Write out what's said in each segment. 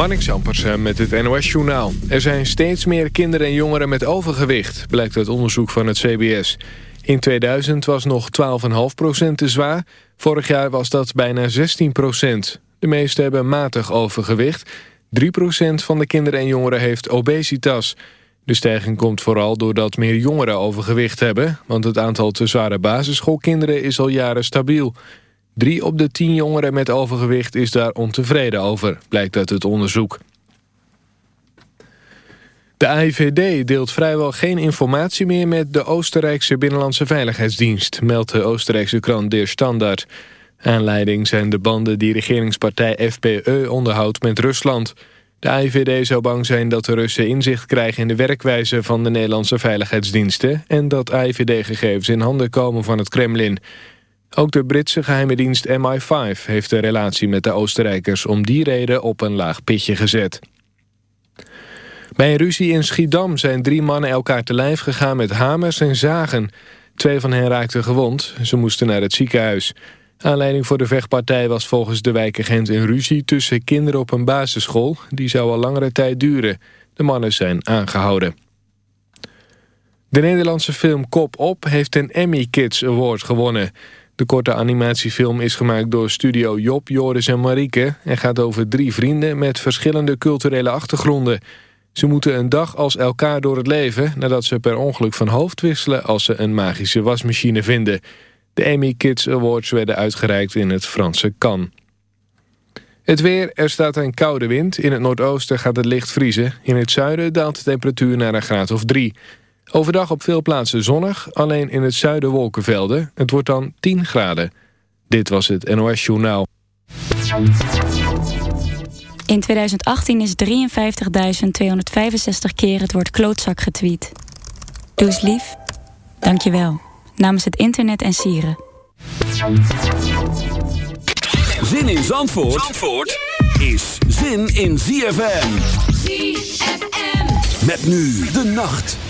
Marnix Ampersen met het NOS-journaal. Er zijn steeds meer kinderen en jongeren met overgewicht, blijkt uit onderzoek van het CBS. In 2000 was nog 12,5% te zwaar. Vorig jaar was dat bijna 16% De meeste hebben matig overgewicht. 3% van de kinderen en jongeren heeft obesitas. De stijging komt vooral doordat meer jongeren overgewicht hebben... want het aantal te zware basisschoolkinderen is al jaren stabiel... Drie op de tien jongeren met overgewicht is daar ontevreden over, blijkt uit het onderzoek. De AIVD deelt vrijwel geen informatie meer met de Oostenrijkse Binnenlandse Veiligheidsdienst, meldt de Oostenrijkse krant Der Standard. Aanleiding zijn de banden die regeringspartij FPE onderhoudt met Rusland. De AIVD zou bang zijn dat de Russen inzicht krijgen in de werkwijze van de Nederlandse veiligheidsdiensten en dat AIVD-gegevens in handen komen van het Kremlin. Ook de Britse geheime dienst MI5 heeft een relatie met de Oostenrijkers... om die reden op een laag pitje gezet. Bij een ruzie in Schiedam zijn drie mannen elkaar te lijf gegaan met hamers en zagen. Twee van hen raakten gewond. Ze moesten naar het ziekenhuis. Aanleiding voor de vechtpartij was volgens de wijkagent een ruzie... tussen kinderen op een basisschool. Die zou al langere tijd duren. De mannen zijn aangehouden. De Nederlandse film Kop Op heeft een Emmy Kids Award gewonnen... De korte animatiefilm is gemaakt door studio Job, Joris en Marieke... en gaat over drie vrienden met verschillende culturele achtergronden. Ze moeten een dag als elkaar door het leven... nadat ze per ongeluk van hoofd wisselen als ze een magische wasmachine vinden. De Emmy Kids Awards werden uitgereikt in het Franse Cannes. Het weer, er staat een koude wind. In het noordoosten gaat het licht vriezen. In het zuiden daalt de temperatuur naar een graad of drie... Overdag op veel plaatsen zonnig, alleen in het zuiden wolkenvelden. Het wordt dan 10 graden. Dit was het NOS Journaal. In 2018 is 53.265 keer het woord klootzak getweet. Doe eens lief. Dank je wel. Namens het internet en sieren. Zin in Zandvoort, Zandvoort is zin in ZFM. ZFM. Met nu de nacht.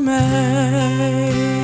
were.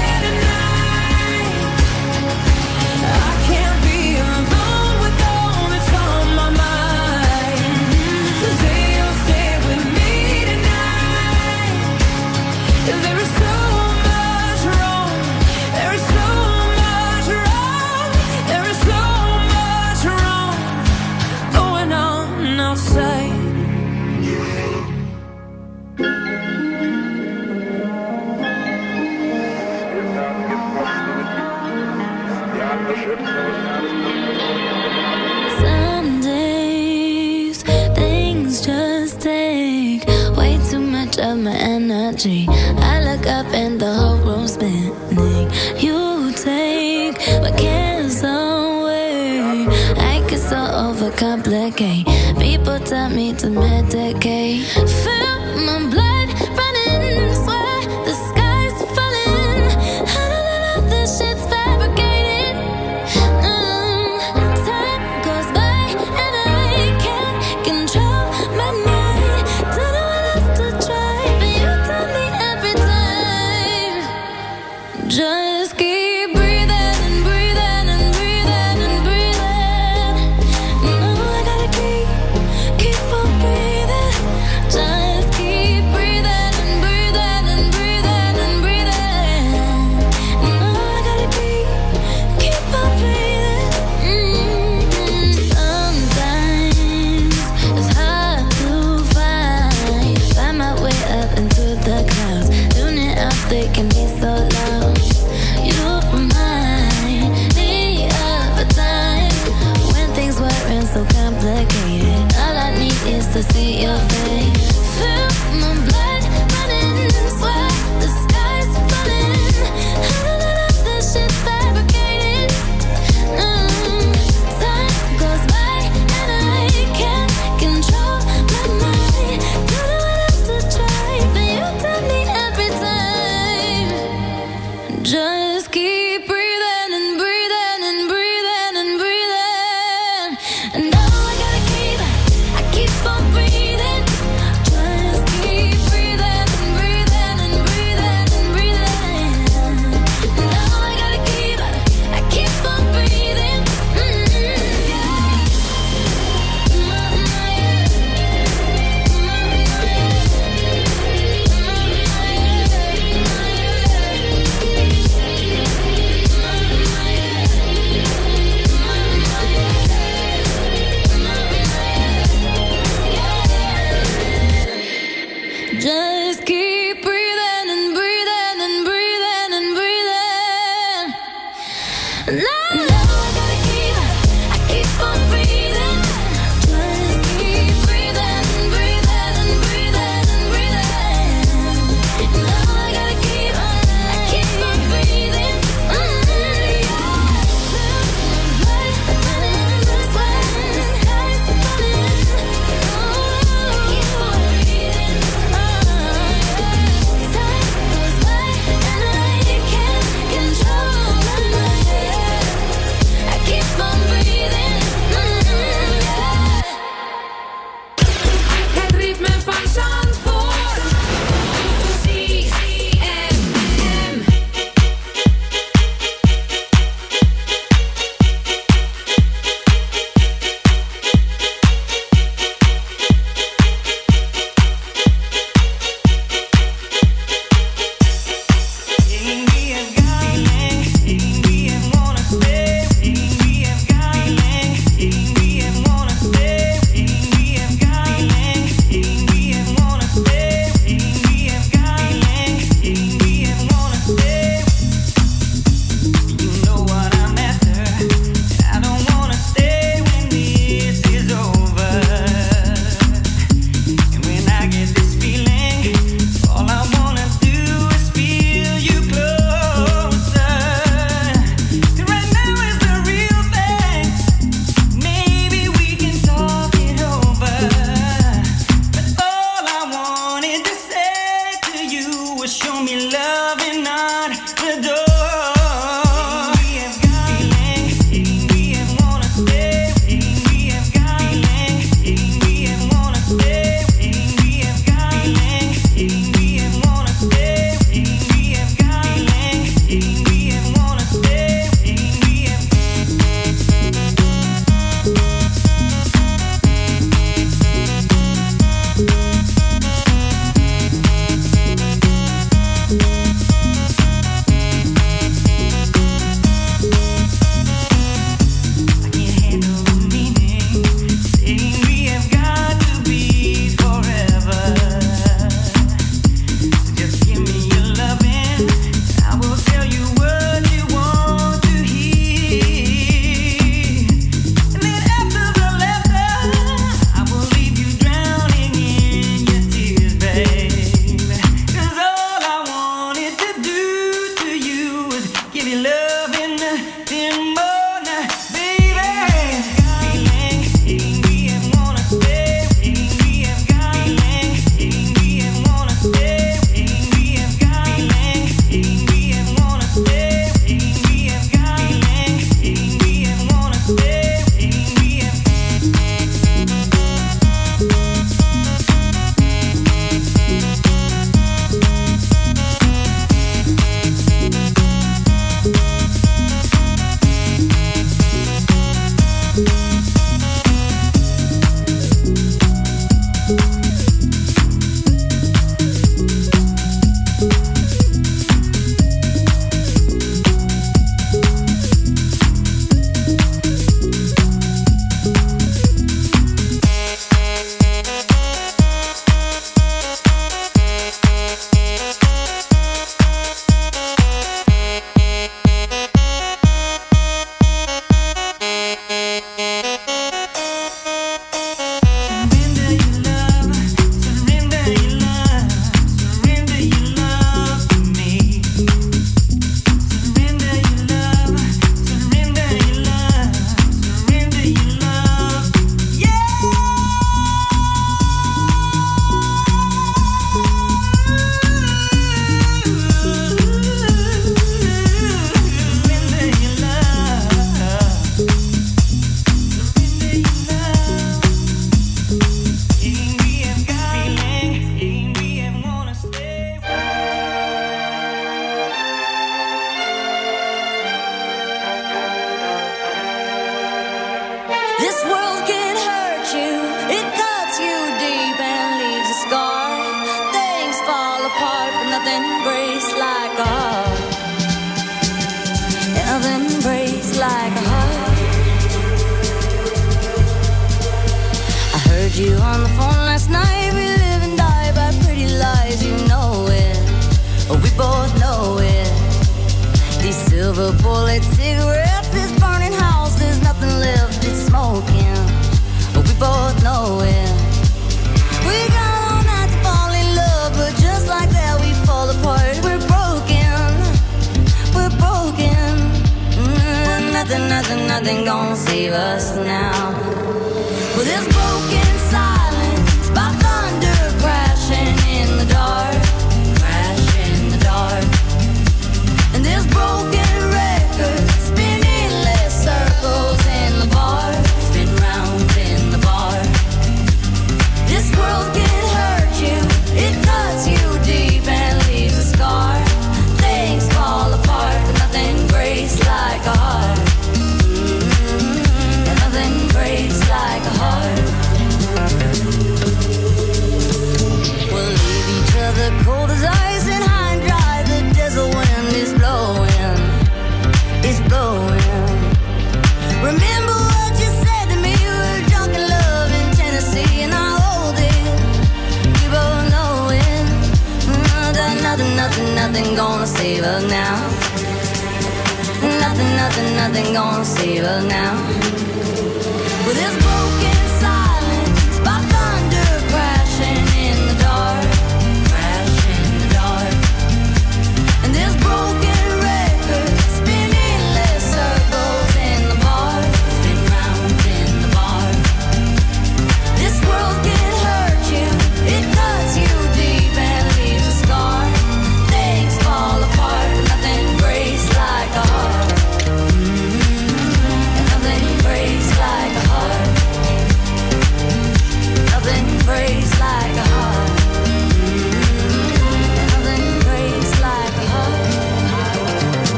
I look up and the whole room's spinning. You take my cares away. I get so overcomplicated. People tell me to medicate. Feel my blood.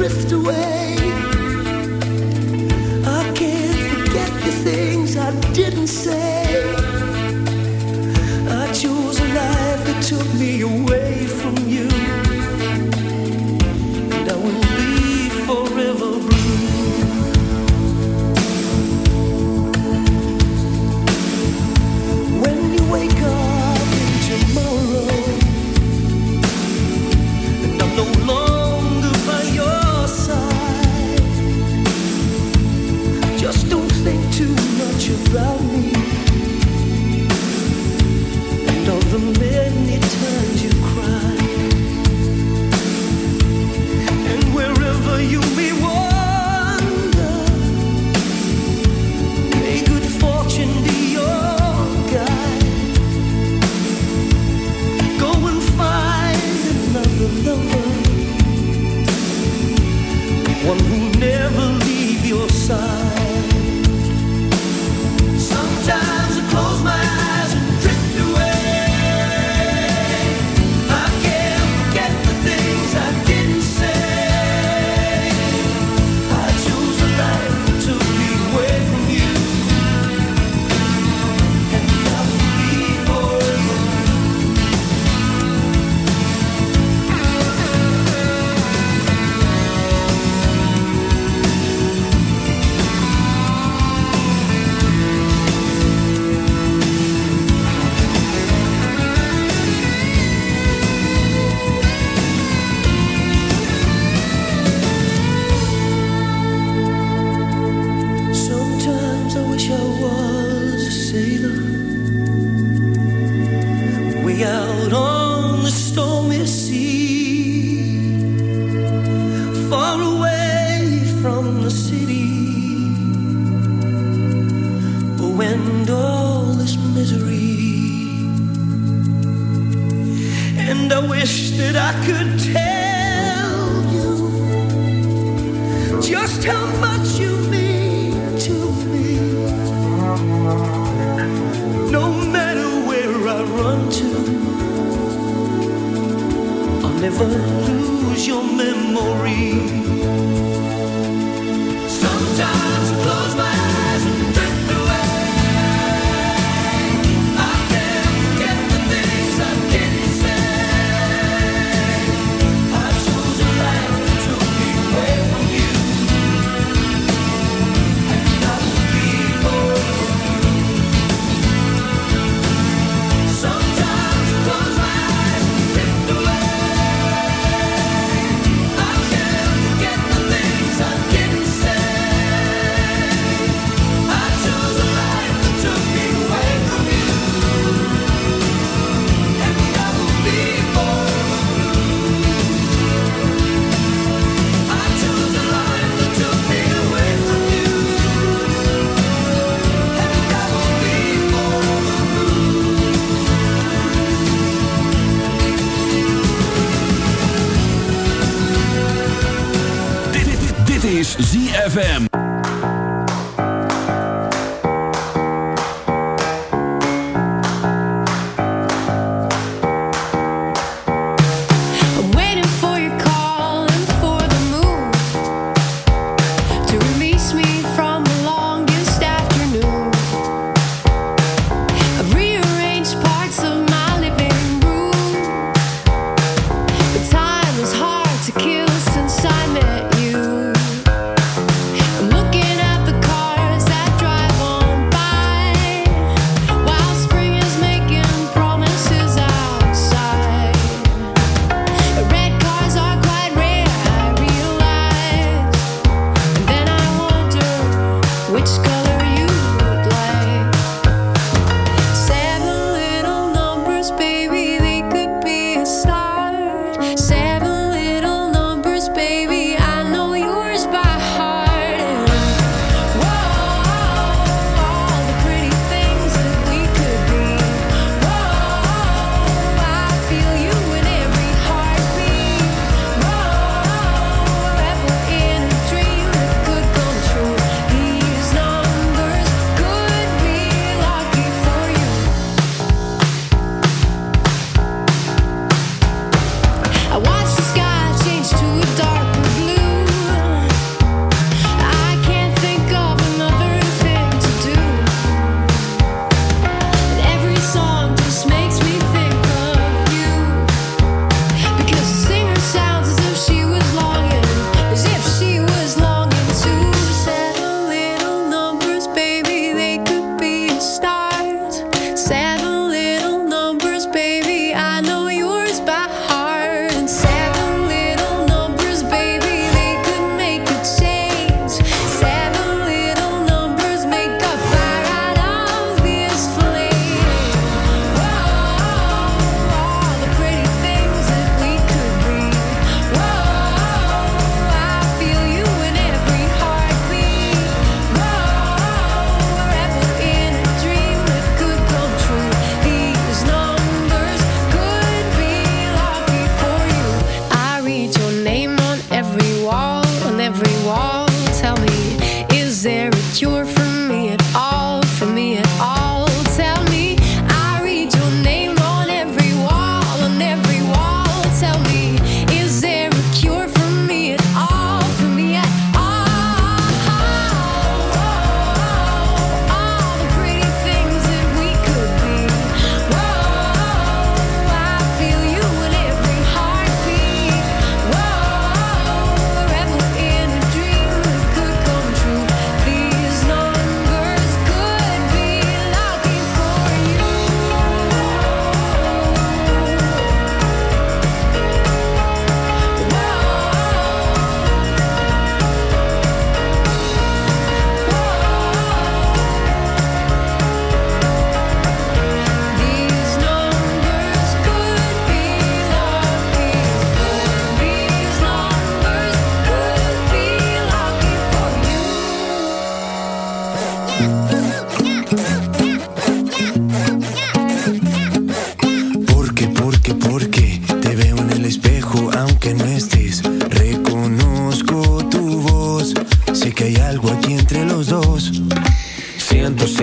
drift away.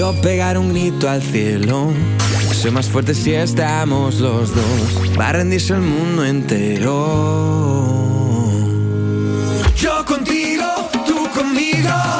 yo pegar un grito al cielo. Soy más fuerte si estamos los dos. Va a rendirse el mundo entero. Yo contigo, tú conmigo.